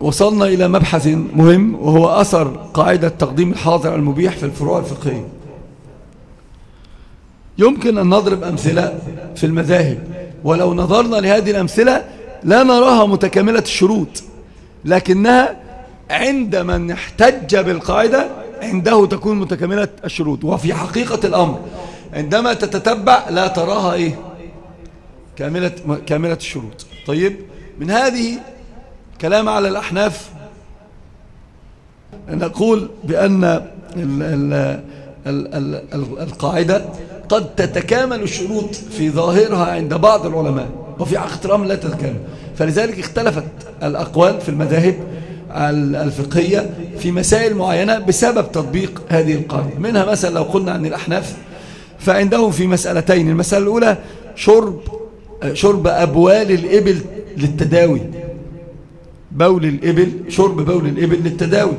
وصلنا إلى مبحث مهم وهو أثر قاعدة تقديم الحاضر المبيح في الفروع الفقهية. يمكن أن نضرب أمثلة في المذاهب ولو نظرنا لهذه الأمثلة لا نراها متكاملة الشروط لكنها عند من احتج بالقاعدة عنده تكون متكاملة الشروط وفي حقيقة الأمر. عندما تتتبع لا تراها إيه؟ كاملة, كاملة الشروط. طيب من هذه كلام على الأحناف. نقول بأن ال ال ال ال القاعدة قد تتكامل الشروط في ظاهرها عند بعض العلماء وفي الأمر لا تتكامل. فلذلك اختلفت الأقوال في المذاهب الفقهية في مسائل معينة بسبب تطبيق هذه القاعدة. منها مثلا لو قلنا عن الأحناف فعندهم في مسألتين المسألة الأولى شرب شرب أبوال الإبل للتداوي. بول الإبل شرب بول الإبل للتداوي.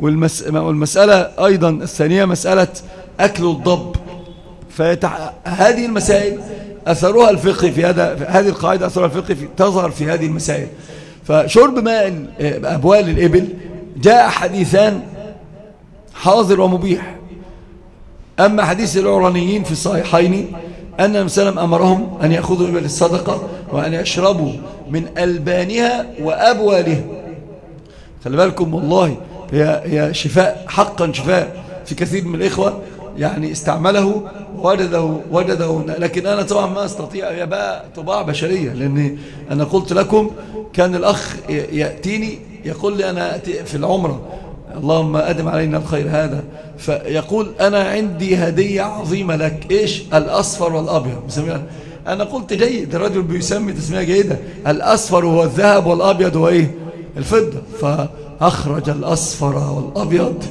والمسألة أيضا الثانية مسألة أكل الضب. فهذه المسائل أثرها الفقه في هذا هذه القاعدة أثرها الفقه في تظهر في هذه المسائل. فشرب ماء أبوال الإبل جاء حديثان حاضر ومبيح. أما حديث العرانيين في الصحيحين أن المسلم أمرهم أن يأخذوا إبل الصدقة وأن يشربوا من ألبانها وأبوالها. خلي بالكم والله هي, هي شفاء حقا شفاء في كثير من الإخوة يعني استعمله وجده, وجده. لكن أنا طبعا ما أستطيع هي بقى طباع بشرية لأن أنا قلت لكم كان الأخ يأتيني يقول لي أنا أتي في العمرة. اللهم أدم علينا الخير هذا. فيقول أنا عندي هدية عظيمة لك. إيش؟ الأصفر والأبيض. بسميها أنا قلت جيد الرجل بيسمي تسمية جيدة. الأصفر هو الذهب والأبيض هو إيه الفضة. فأخرج الأصفر والأبيض.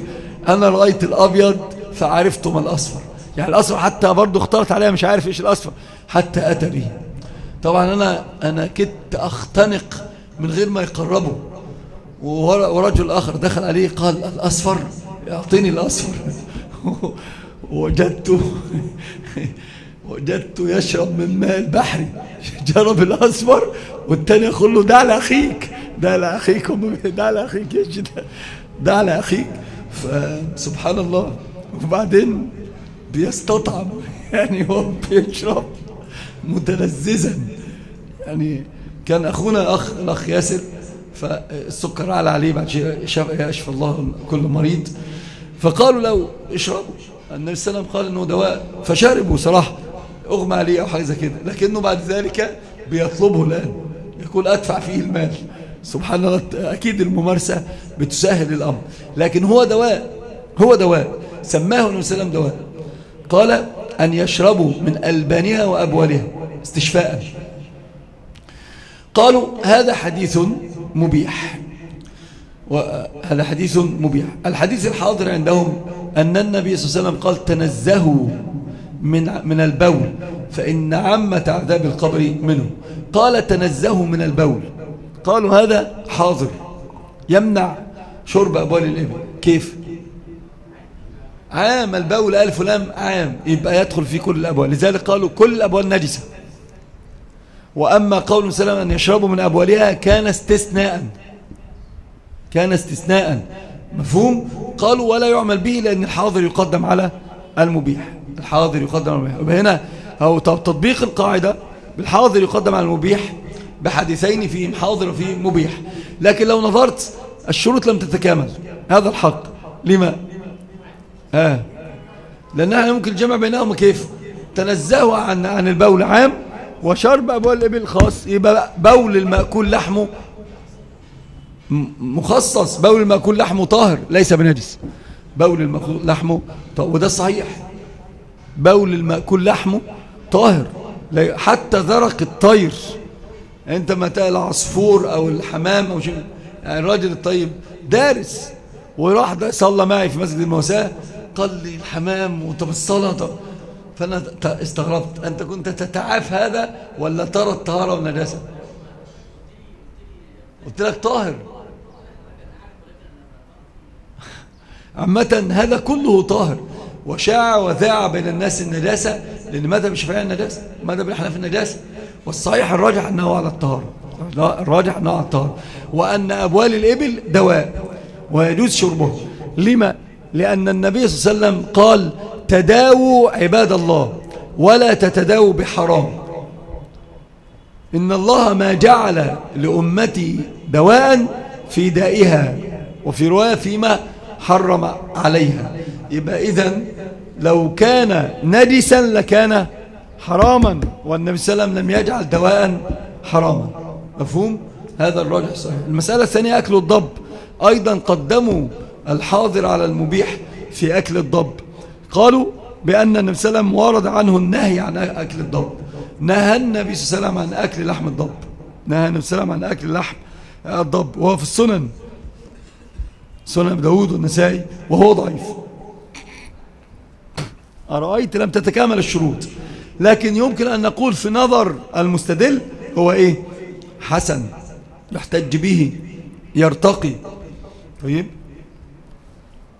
أنا رأيت الأبيض فعرفت ما الأصفر. يعني الأصفر حتى برضو اختارت عليها مش عارف إيش الأصفر. حتى أتى به. طبعا أنا, أنا كنت أختنق من غير ما يقربوا. ورجل آخر دخل عليه قال الأصفر يعطيني الأصفر. وجدته. وجدته يشرب من ماء البحر جرب الأصفر والتاني يقول له ده لأخيك ده لأخيك ده لأخيك ده على أخيك. فسبحان الله. وبعدين بيستطعم يعني هو بيشرب متلذذا. يعني كان أخونا أخ الأخ ياسر فالسكر على عليه بعد يشفى الله كل مريض. فقالوا له اشربوا. النبي صلى الله عليه وسلم قال إنه دواء فشربوا صراحة. أغمى عليه أو حاجة زي كده. لكنه بعد ذلك بيطلبه الآن. يقول أدفع فيه المال. سبحان الله أكيد الممارسة بتسهل الأمر. لكن هو دواء. هو دواء. سماه النبي صلى الله عليه وسلم دواء. قال أن يشربوا من ألبانها وأبوالها استشفاء. قالوا هذا حديث مبيح. وهذا حديث مبيح. الحديث الحاضر عندهم أن النبي صلى الله عليه وسلم قال تنزهوا. من من البول فإن عامة عذاب القبر منه. قال تنزهوا من البول. قالوا هذا حاضر يمنع شرب أبوال الإبل. كيف؟ عام البول ألف لام عام يبقى يدخل في كل الأبوال. لذلك قالوا كل الأبوال نجسة. وأما قول سلام أن يشربوا من أبوالها كان استثناء. كان استثناء. مفهوم؟ قالوا ولا يعمل به لأن الحاضر يقدم على المبيح. الحاضر يقدم على المبيح هنا هو تطبيق القاعدة بالحاضر يقدم على المبيح بحديثين فيهم حاضر وفيهم مبيح. لكن لو نظرت الشروط لم تتكامل. هذا الحق. لما؟ آه. لأنها يمكن الجمع بينهما كيف؟ تنزهوا عن عن البول عام وشرب أبوال الإبل خاص. يبقى بول المأكول لحمه مخصص. بول المأكول لحمه طاهر ليس بنجس. بول المأكول لحمه طاهر. وده صحيح. بول المأكول لحمه طاهر حتى ذرق الطير. انت ما تقل العصفور أو الحمام أو شيء. يعني الراجل الطيب دارس. وراح ده صلى معي في مسجد الموساه قال لي الحمام وطب الصلاه فأنا استغربت. أنت كنت تتعاف هذا ولا ترى الطهارة والنجاسة؟ قلت لك طاهر. عامة هذا كله طاهر. وشاع وذاع بين الناس النجاسة لأن ماذا بشفاء النجاسة ماذا بالحنف النجاسة والصحيح الراجح أنه على الطهارة. الراجح أنه على الطهارة. وأن أبوال الإبل دواء ويجوز شربه لما؟ لأن النبي صلى الله عليه وسلم قال تداووا عباد الله ولا تتداووا بحرام. إن الله ما جعل لأمتي دواء في دائها وفي رواية فيما حرم عليها. يبقى إذن لو كان نجسا لكان حراما والنبي صلى الله عليه وسلم لم يجعل دواء حراما. مفهوم؟ هذا الراجح صحيح. المسألة الثانية أكل الضب. أيضا قدموا الحاضر على المبيح في أكل الضب. قالوا بأن النبي صلى الله عليه وسلم ورد عنه النهي عن أكل الضب. نهى النبي صلى الله عليه وسلم عن أكل لحم الضب. نهى النبي صلى الله عليه وسلم عن أكل لحم الضب. وهو في السنن. سنن داود والنسائي وهو ضعيف. أرأيت لم تتكامل الشروط. لكن يمكن أن نقول في نظر المستدل هو إيه؟ حسن. يحتج به. يرتقي. طيب؟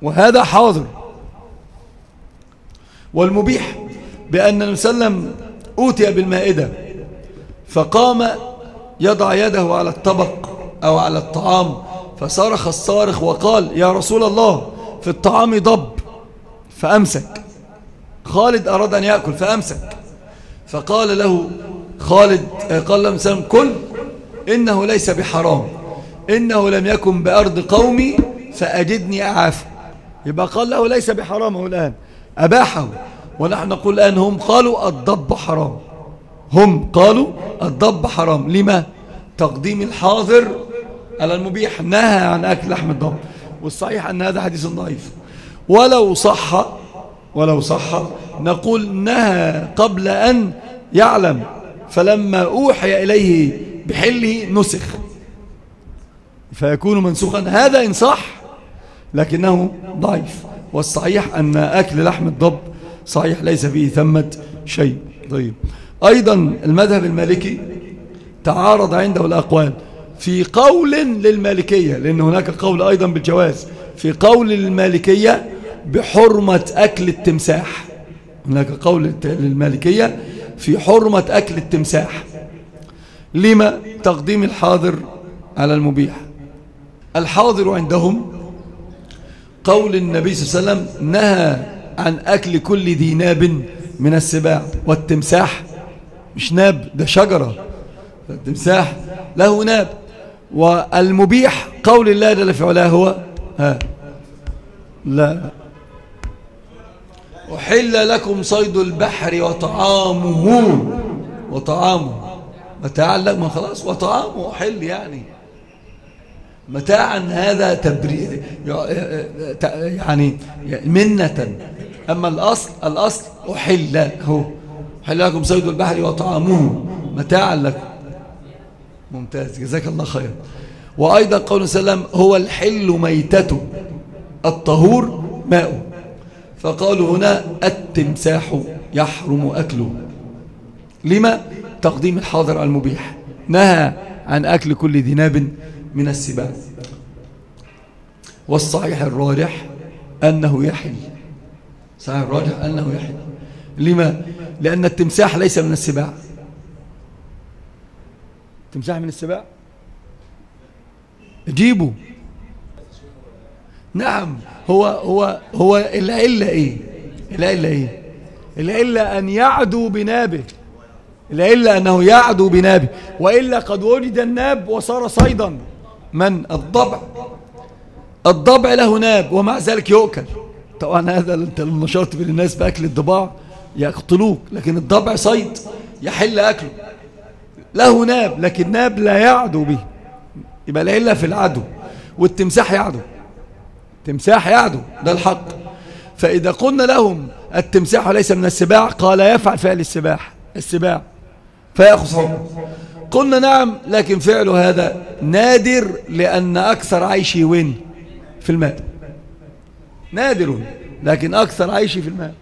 وهذا حاضر. والمبيح بأن نسلم أوتي بالمائدة فقام يضع يده على الطبق أو على الطعام فصرخ الصارخ وقال يا رسول الله في الطعام ضب. فأمسك. خالد أراد أن يأكل فأمسك. فقال له خالد قال له مسلم كل إنه ليس بحرام. إنه لم يكن بأرض قومي فأجدني أعافه يبقى قال له ليس بحرامه الآن. أباحه. ونحن نقول الآن هم قالوا الضب حرام. هم قالوا الضب حرام. لما؟ تقديم الحاضر على المبيح. نهى عن أكل لحم الضب. والصحيح أن هذا حديث ضعيف. ولو صح ولو صح نقول نهى قبل أن يعلم فلما أوحي إليه بحله نسخ. فيكون منسوخا. هذا إن صح لكنه ضعيف. والصحيح أن أكل لحم الضب صحيح ليس فيه ثمة شيء. طيب. أيضا المذهب المالكي تعارض عنده الأقوال. في قول للمالكية لأن هناك قول أيضا بالجواز. في قول للمالكية بحرمة أكل التمساح. هناك قول للمالكية في حرمة أكل التمساح. لما تقديم الحاضر على المبيح؟ الحاضر عندهم قول النبي صلى الله عليه وسلم نهى عن أكل كل ذي ناب من السباع والتمساح. مش ناب ده شجرة. التمساح له ناب. والمبيح قول الله جل في علاه هو ها لا. أحل لكم صيد البحر وطعامه. وطعامه. متاعا لكم خلاص وطعامه أحل يعني. متاعا هذا تبرير يعني منة. أما الأصل الأصل أحل هو أحل لكم صيد البحر وطعامه. متاعا لكم ممتاز. جزاك الله خير. وأيضا قول سلام هو الحل ميتته الطهور ماء. فقالوا هنا التمساح يحرم أكله. لما؟ تقديم الحاضر على المبيح. نهى عن أكل كل ذناب من السباع. والصحيح الراجح أنه يحل. صحيح الراجح أنه يحل. لما؟ لأن التمساح ليس من السباع. تمساح من السباع؟ جيبه. نعم. هو هو هو العلة إيه؟ العلة إيه؟ العلة أن يعدو بنابه. العلة أنه يعدو بنابه. وإلا قد وجد الناب وصار صيدا. من؟ الضبع. الضبع له ناب ومع ذلك يؤكل. طبعا هذا انت نشرت بين الناس بأكل الضباع يقتلوك لكن الضبع صيد يحل أكله. له ناب لكن ناب لا يعدو به. يبقى العله في العدو والتمساح يعدو. تمساح يعدو ده الحق. فإذا قلنا لهم التمساح ليس من السباع قال يفعل فعل السباح السباع. فيأخذ حكم قلنا نعم لكن فعله هذا نادر لأن أكثر عيشي وين؟ في الماء. نادر لكن أكثر عيشي في الماء.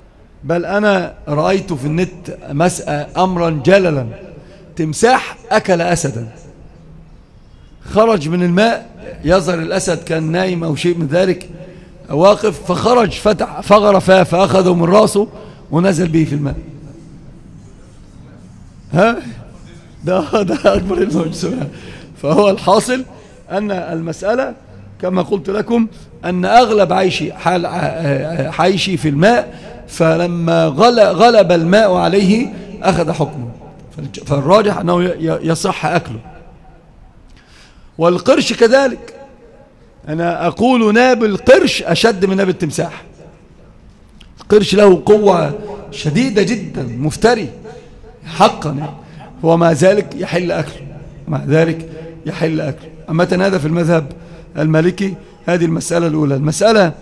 بل أنا رأيت في النت مسألة أمرا جللا. تمساح أكل أسدا. خرج من الماء يظهر الأسد كان نايم أو شيء من ذلك واقف فخرج فتح فغر فاه فأخذه من راسه ونزل به في الماء. ها؟ ده ده أكبر فهو الحاصل أن المسألة كما قلت لكم أن أغلب عيشي حال عيشي في الماء فلما غلب الماء عليه أخذ حكمه. فالراجح أنه يصح أكله. والقرش كذلك. أنا أقول ناب القرش أشد من ناب التمساح. القرش له قوة شديدة جدا مفتري حقا. ومع ذلك يحل أكله مع ذلك يحل أكله أما هذا في المذهب المالكي هذه المسألة الأولى. المسألة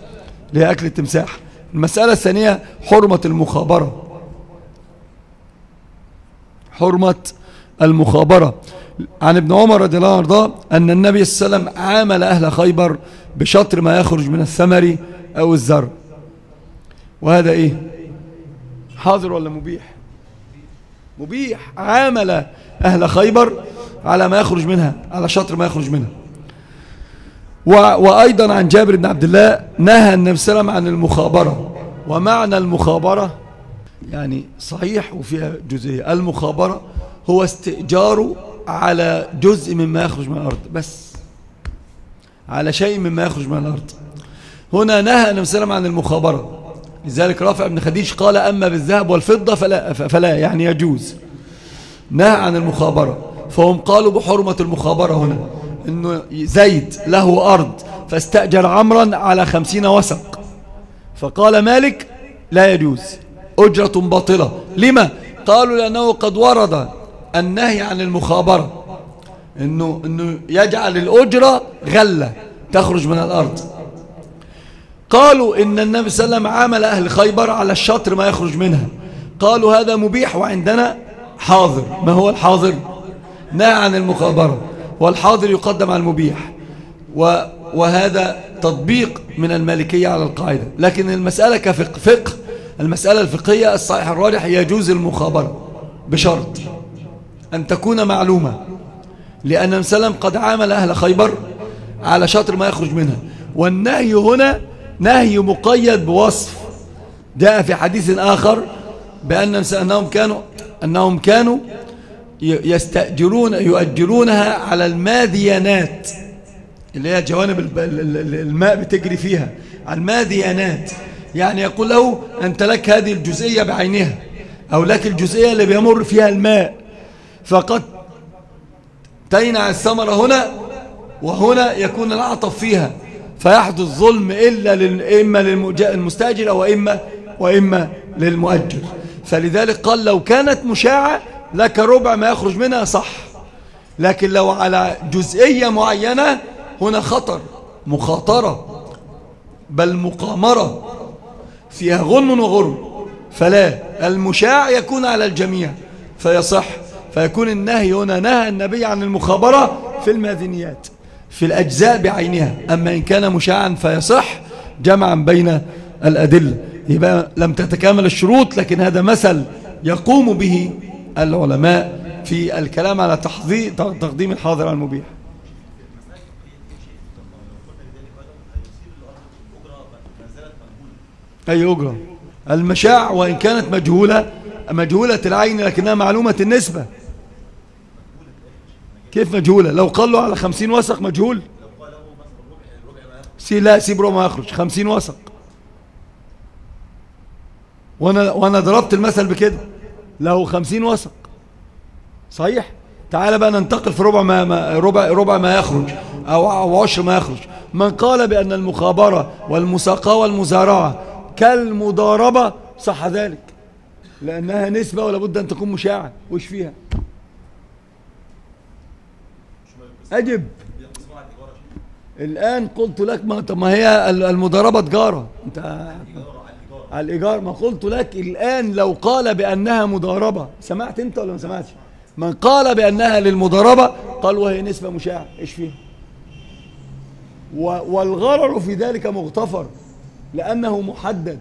لأكل التمساح. المسألة الثانية حرمة المخابرة. حرمة المخابرة. عن ابن عمر رضي الله عنه أن النبي صلى الله عليه وسلم عامل أهل خيبر بشطر ما يخرج من الثمر أو الزر. وهذا إيه؟ حاضر ولا مبيح؟ مبيح. عامل أهل خيبر على ما يخرج منها على شطر ما يخرج منها. وأيضا عن جابر بن عبد الله نهى النبي صلى الله عليه وسلم عن المخابرة. ومعنى المخابرة يعني صحيح وفيها جزئية. المخابرة هو استئجار على جزء مما يخرج من الأرض بس. على شيء مما يخرج من الأرض. هنا نهى النبي صلى الله عليه وسلم عن المخابرة. لذلك رافع بن خديج قال أما بالذهب والفضة فلا, فلا يعني يجوز. نهى عن المخابرة. فهم قالوا بحرمة المخابرة هنا إنه زيد له أرض فاستأجر عمرا على خمسين وسق فقال مالك لا يجوز أجرة باطلة. لما؟ قالوا لأنه قد ورد النهي عن المخابرة. إنه, إنه يجعل الأجرة غلة تخرج من الأرض. قالوا إن النبي صلى الله عليه وسلم عامل أهل خيبر على الشطر ما يخرج منها. قالوا هذا مبيح وعندنا حاضر. ما هو الحاضر؟ نهى عن المخابرة. والحاضر يقدم على المبيح. وهذا تطبيق من المالكية على القاعدة. لكن المسألة كفقه فقه. المسألة الفقهية الصحيح الراجح يجوز المخابرة بشرط. أن تكون معلومة. لأن سلم قد عامل أهل خيبر على شطر ما يخرج منها. والنهي هنا نهي مقيد بوصف. جاء في حديث آخر بأن أنهم كانوا أنهم كانوا يستأجرون يؤجرونها على الماديانات. اللي هي جوانب الماء بتجري فيها. على الماديانات. يعني يقول له أنت لك هذه الجزئية بعينها. أو لك الجزئية اللي بيمر فيها الماء. فقد تينع الثمرة هنا وهنا يكون العطف فيها. فيحدث ظلم إلا إما للمستأجر أو إما, وإما للمؤجر. فلذلك قال لو كانت مشاعة لك ربع ما يخرج منها صح. لكن لو على جزئية معينة هنا خطر مخاطرة بل مقامرة فيها غنم وغرم. فلا المشاع يكون على الجميع. فيصح فيكون النهي هنا نهى النبي عن المخابرة في الماذنيات في الأجزاء بعينها. أما إن كان مشاعا فيصح جمعا بين الأدلة. يبقى لم تتكامل الشروط لكن هذا مثل يقوم به العلماء في الكلام على تقديم الحاضر على المبيح. أي أجرة؟ المشاع وإن كانت مجهولة مجهولة العين لكنها معلومة النسبة. كيف مجهولة لو قال له على خمسين وسق مجهول. سي لا سيب ربع ما يخرج. خمسين وسق وأنا, وأنا ضربت المثل بكده. له خمسين وسق صحيح؟ تعال بقى ننتقل في ربع ما, ما ربع ربع ما يخرج أو, عشر ما يخرج. من قال بأن المخابرة والمساقة والمزارعة كالمضاربة صح ذلك. لأنها نسبة ولا بد أن تكون مشاعة. وش فيها؟ أجب. الآن قلت لك ما, ما هي المضاربة تجارة. أنت على الإيجار ما قلت لك الآن لو قال بأنها مضاربة سمعت أنت ولا ما سمعتش؟ من قال بأنها للمضاربة قال وهي نسبة مشاعة. إيش فيه والغرر في ذلك مغتفر لأنه محدد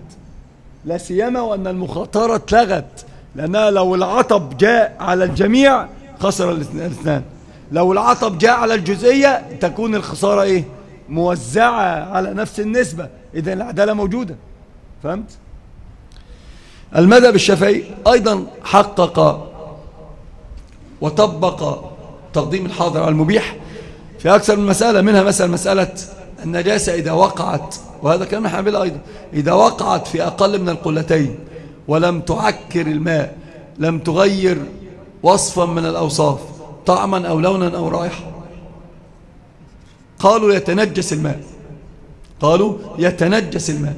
لا سيما وأن المخاطرة اتلغت لأنها لو العطب جاء على الجميع خسر الاثنان. لو العطب جاء على الجزئية تكون الخسارة إيه؟ موزعة على نفس النسبة. إذا العدالة موجودة. فهمت؟ المذهب الشافعي أيضا حقق وطبق تقديم الحاضر على المبيح في أكثر من مسألة. منها مثلا مسألة النجاسة إذا وقعت وهذا كلام الحنابلة أيضا. إذا وقعت في أقل من القلتين ولم تعكر الماء لم تغير وصفا من الأوصاف طعما أو لونا أو رائحة. قالوا يتنجس الماء. قالوا يتنجس الماء.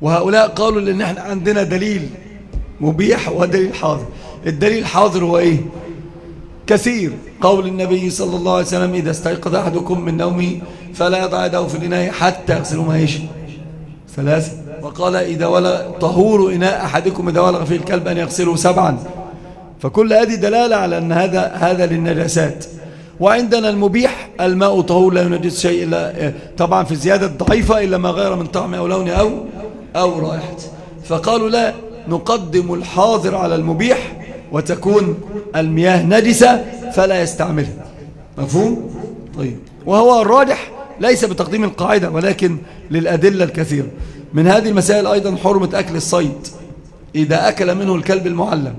وهؤلاء قالوا لأن إحنا عندنا دليل مبيح ودليل حاضر. الدليل الحاضر هو إيه؟ كثير. قول النبي صلى الله عليه وسلم إذا استيقظ أحدكم من نومه فلا يضع يده في الإناء حتى يغسل ما يشي ثلاثة. وقال إذا ولا طهور إناء أحدكم إذا ولغ فيه الكلب أن يغسله سبعا. فكل هذه دلالة على أن هذا هذا للنجاسات. وعندنا المبيح الماء طهور لا ينجس شيء إلا طبعا في الزيادة الضعيفة إلا ما غير من طعم أو لون أو أو رائحة. فقالوا لا نقدم الحاضر على المبيح وتكون المياه نجسة فلا يستعملها. مفهوم؟ طيب. وهو الراجح ليس بتقديم القاعدة ولكن للأدلة الكثيرة. من هذه المسائل أيضا حرمة أكل الصيد. إذا أكل منه الكلب المعلم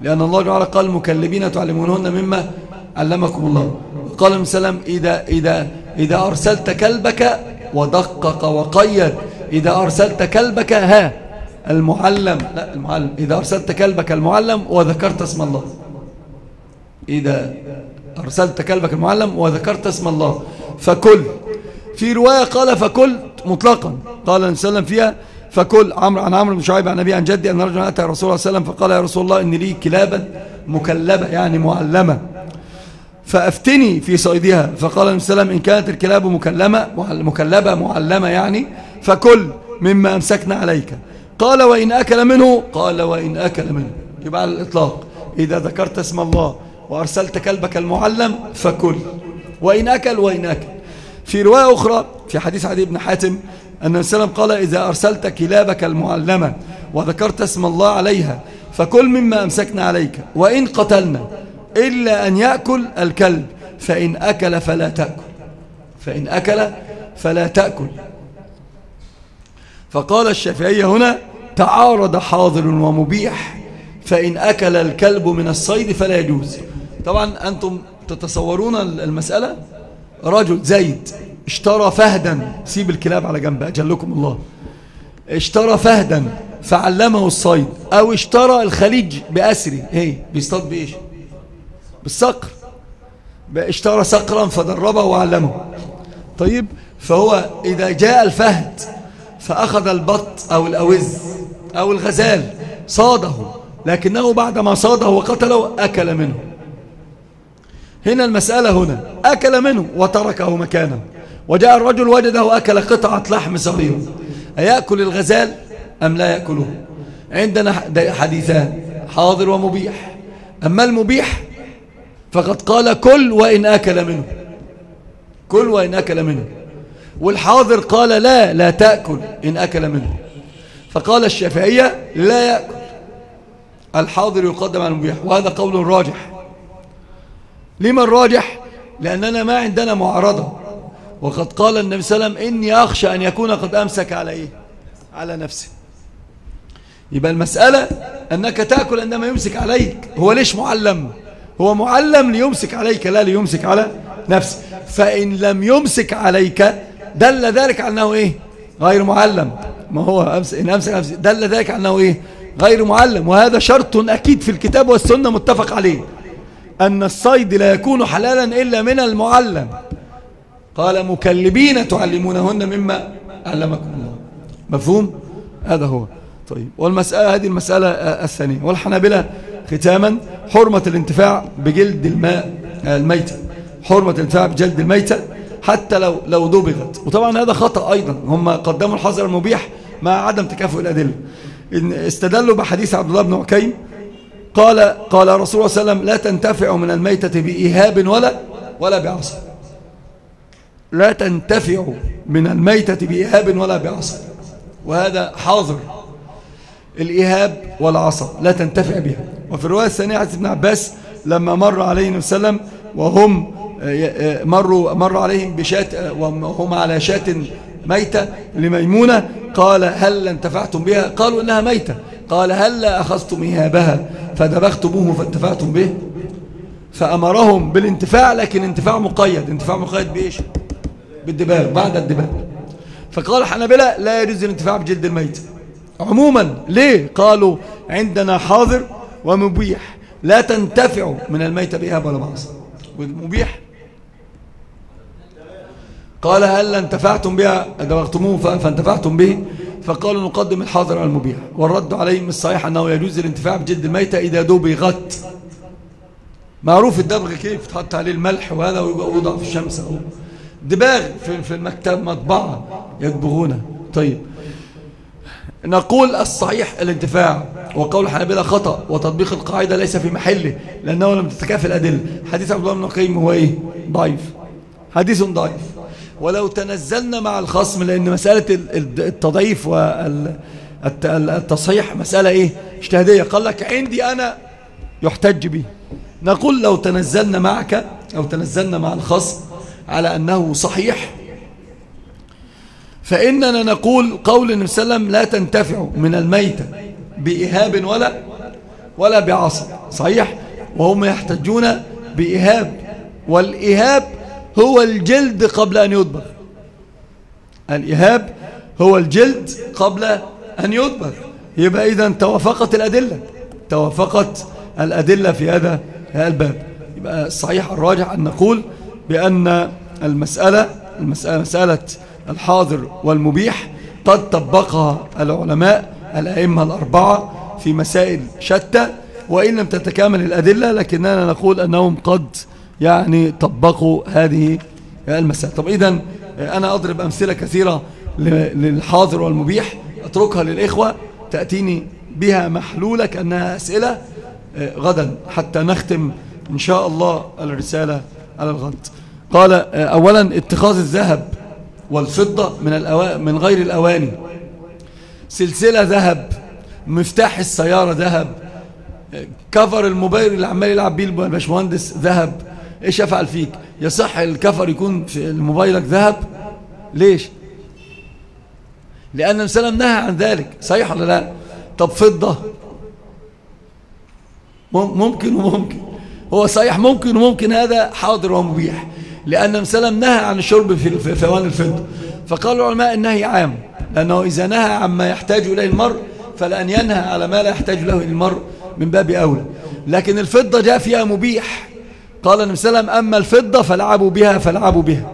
لأن الله تعالى قال مكلبين تعلمونهن مما علمكم الله. قال ابن سلام إذا, إذا, إذا أرسلت كلبك ودقق وقيد إذا أرسلت كلبك ها المعلم لا المعلم إذا أرسلت كلبك المعلم وذكرت اسم الله. إذا أرسلت كلبك المعلم وذكرت اسم الله. فكل في رواية قال فكل مطلقا. قال النبي صلى عليه وسلم فيها فكل عمرو عن عمرو بن شعيب عن أبي عن جدي أن رجلا أتى رسول الله صلى الله عليه وسلم فقال يا رسول الله إن لي كلابا مكلبة يعني معلمة. فأفتني في صيدها. فقال النبي صلى الله عليه وسلم إن كانت الكلاب مكلمة مكلبة معلمة يعني. فكل مما أمسكنا عليك. قال وإن أكل منه قال وإن أكل منه. يبقى على الإطلاق. إذا ذكرت اسم الله وأرسلت كلبك المعلم فكل. وإن أكل وإن أكل. في رواية أخرى في حديث عدي بن حاتم أن السلام قال إذا أرسلت كلابك المعلمة وذكرت اسم الله عليها فكل مما أمسكنا عليك وإن قتلنا إلا أن يأكل الكلب فإن أكل فلا تأكل. فإن أكل فلا تأكل. فقال الشافعية هنا تعارض حاضر ومبيح فإن أكل الكلب من الصيد فلا يجوز. طبعا أنتم تتصورون المسألة؟ رجل زيد اشترى فهدا. سيب الكلاب على جنب أجلكم الله. اشترى فهدا فعلمه الصيد. أو اشترى الخليج بأسره. هي بيصطاد بإيش؟ بالصقر. اشترى صقرا فدربه وعلمه. طيب فهو إذا جاء الفهد فأخذ البط أو الأوز أو الغزال صاده. لكنه بعدما صاده وقتله أكل منه. هنا المسألة هنا. أكل منه وتركه مكانه. وجاء الرجل وجده أكل قطعة لحم صغيرة. أيأكل الغزال أم لا يأكله؟ عندنا حديثان حاضر ومبيح. أما المبيح فقد قال كل وإن أكل منه. كل وإن أكل منه. والحاضر قال لا لا تأكل إن أكل منه. فقال الشافعية لا يأكل. الحاضر يقدم على المبيح وهذا قول راجح. لما الراجح لأننا ما عندنا معارضة. وقد قال النبي صلى الله عليه وسلم إني أخشى أن يكون قد أمسك على إيه على نفسه يبقى المسألة أنك تأكل عندما يمسك عليك. هو ليش معلم؟ هو معلم ليمسك عليك لا ليمسك على نفسه. فإن لم يمسك عليك دل ذلك على أنه إيه؟ غير معلم. ما هو أمس إن أمسك نفسه دل ذلك على أنه إيه؟ غير معلم. وهذا شرط أكيد في الكتاب والسنة متفق عليه. أن الصيد لا يكون حلالا إلا من المعلم. قال مكلبين تعلمونهن مما علمكم الله. مفهوم؟ هذا هو. طيب والمسألة هذه المسألة الثانية. والحنابلة ختاما حرمة الانتفاع بجلد الماء الميتة. حرمة الانتفاع بجلد الميتة حتى لو لو دبغت وطبعا هذا خطأ أيضا. هم قدموا الحظر المبيح مع عدم تكافؤ الأدلة. إن استدلوا بحديث عبد الله بن عكيم قال قال رسول الله صلى الله عليه وسلم لا تنتفع من الميتة بإيهاب ولا ولا بعصر لا تنتفع من الميتة بإيهاب ولا بعصر وهذا حاضر. الإيهاب والعصر لا تنتفع بها. وفي الرواية الثانية عن ابن عباس لما مر عليه وسلم وهم مروا مر عليهم بشاة وهم على شاة ميتة لميمونة قال هل انتفعتم بها؟ قالوا إنها ميتة. قال هل أخذتم إيهابها؟ فدبختموه فانتفعتم به. فأمرهم بالانتفاع لكن انتفاع مقيد. انتفاع مقيد بإيش؟ بالدباغ بعد الدباغ فقال الحنابلة لا يجوز الانتفاع بجلد الميت. عموما ليه؟ قالوا عندنا حاضر ومبيح. لا تنتفع من الميت بإهاب ولا بعص والمبيح؟ قال هل انتفعتم بها؟ دبغتموه فانتفعتم به. فقالوا نقدم الحاضر على المبيح. والرد عليهم الصحيح أنه يجوز الانتفاع بجلد الميتة إذا دبغت معروف الدبغ كيف تحط عليه الملح وهذا ويوضع في الشمس أو دباغ في المكتب مطبعة يدبغونه طيب. نقول الصحيح الانتفاع وقول الحنابلة خطأ وتطبيق القاعدة ليس في محله لأنه لم تتكافئ الأدلة. حديث عبد الله بن القيم هو إيه؟ ضعيف. حديث ضعيف. ولو تنزلنا مع الخصم لأن مسألة التضعيف والتصحيح مسألة إيه؟ اجتهادية. قال لك عندي أنا يحتج به نقول لو تنزلنا معك أو تنزلنا مع الخصم على أنه صحيح. فإننا نقول قول النبي صلى الله عليه وسلم لا تنتفع من الميتة بإهاب ولا ولا بعصر صحيح؟ وهم يحتجون بإهاب. والإهاب هو الجلد قبل أن يدبر. الإهاب هو الجلد قبل أن يدبر. يبقى إذا توافقت الأدلة. توافقت الأدلة في هذا الباب. يبقى الصحيح الراجح أن نقول بأن المسألة المسألة مسألة الحاضر والمبيح قد طبقها العلماء الأئمة الأربعة في مسائل شتى وإن لم تتكامل الأدلة لكننا نقول أنهم قد يعني طبقوا هذه المسائل طب إذن أنا أضرب أمثلة كثيرة للحاضر والمبيح أتركها للإخوة تأتيني بها محلولة كأنها أسئلة آه، غدا حتى نختم إن شاء الله الرسالة على الغد. قال آه، أولا اتخاذ الذهب والفضة من. من غير الأواني. سلسلة ذهب مفتاح السيارة ذهب كفر الموبايل اللي عمال يلعب بيه الباشمهندس ذهب. إيش يفعل فيك؟ يصح الكفر يكون في موبايلك ذهب؟ ليش؟ لأن السلام نهى عن ذلك. صحيح ولا لا؟ طب فضة. ممكن وممكن. هو صحيح ممكن وممكن هذا حاضر ومبيح. لأن السلام نهى عن الشرب في فوان الفضة. فقال العلماء النهي عام لأنه إذا نهى عما يحتاج إليه المرء فلأن ينهى على ما لا يحتاج له المرء من باب أولى. لكن الفضة جاء فيها مبيح. قال النبي صلى الله عليه وسلم أما الفضة فالعبوا بها فالعبوا بها.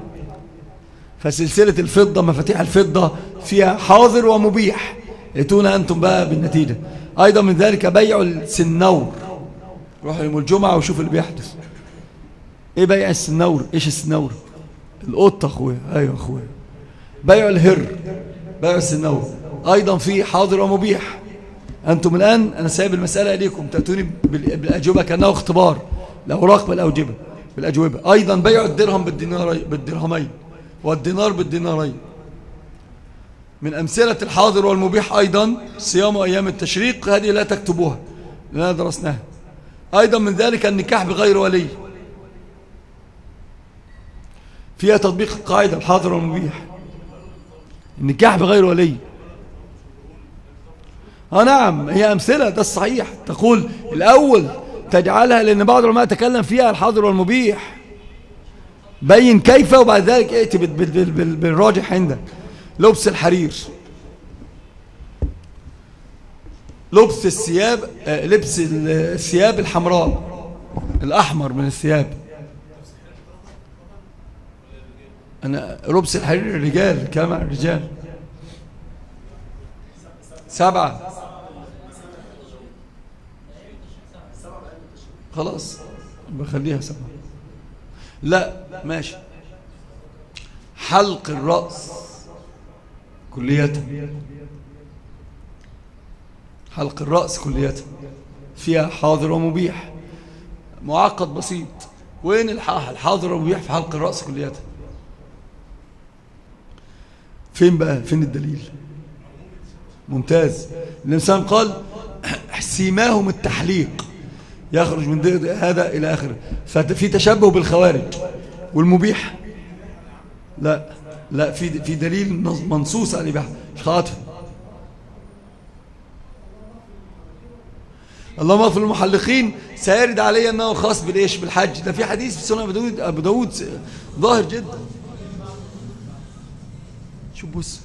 فسلسلة الفضة مفاتيح الفضة فيها حاضر ومبيح. اتونا أنتم بقى بالنتيجة. أيضا من ذلك بيع السنور. روحوا يوم الجمعة وشوف اللي بيحدث. إيه بيع السنور إيش السنور القطة اخويا. أيوه اخويا. بيع الهر. بيع السنور أيضا في حاضر ومبيح. أنتم الان أنا سايب المسألة اليكم تأتوني بالأجوبة كأنه اختبار. الأوراق بالأوجبة بالأجوبة. أيضا بيع الدرهم بالدينار بالدرهمين. والدينار بالدينارين. من أمثلة الحاضر والمبيح أيضا صيام أيام التشريق. هذه لا تكتبوها. لأننا درسناها. أيضا من ذلك النكاح بغير ولي. فيها تطبيق القاعدة الحاضر والمبيح. النكاح بغير ولي. آه نعم هي أمثلة ده الصحيح تقول الأول تجعلها لأن بعض العلماء تكلم فيها الحاضر والمبيح. بين كيف وبعد ذلك ائتي بالراجح عندك. لبس الحرير. لبس الثياب آه، لبس الثياب الحمراء الأحمر من الثياب. أنا لبس الحرير الرجال كما الرجال. سبعة. خلاص بخليها سبعة. لا ماشي. حلق الرأس كلية حلق الرأس كلية فيها حاضر ومبيح. معقد بسيط. وين الحاضر والمبيح في حلق الرأس كلية فين بقى؟ فين الدليل؟ ممتاز. الإنسان قال سيماهم التحليق. يخرج من هذا إلى آخره. ففي تشبه بالخوارج. والمبيح؟ لا. لا في في دليل منصوص على الإباحة. مش خاطر اللهم اغفر المحلقين سيرد علي أنه خاص بالإيش؟ بالحج. ده في حديث في داود, أبو داود ظاهر جدا. شو بص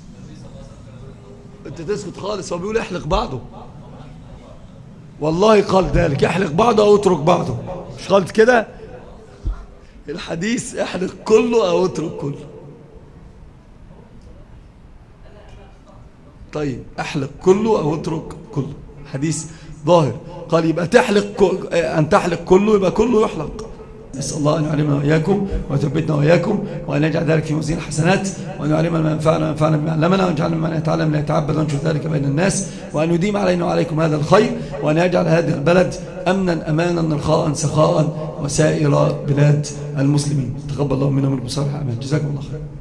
انت تسكت خالص هو بيقول احلق بعضه. والله قال ذلك احلق بعضه أو اترك بعضه. مش قالت كده؟ الحديث احلق كله أو اترك كله. طيب احلق كله أو اترك كله. حديث ظاهر. قال يبقى تحلق أن تحلق كله يبقى كله يحلق. نسأل الله أن يعلمنا وإياكم ويثبتنا وإياكم وأن يجعل ذلك في موازين الحسنات وأن يعلمنا ما ينفعنا وينفعنا بما علمنا وأن يجعلنا من يتعلم لا يتعبد ونشر ذلك بين الناس وأن يديم علينا وعليكم هذا الخير وأن يجعل هذه البلد أمنا أمانا رخاء سخاء وسائر بلاد المسلمين تقبل الله منا من المصالح أمان جزاكم الله خير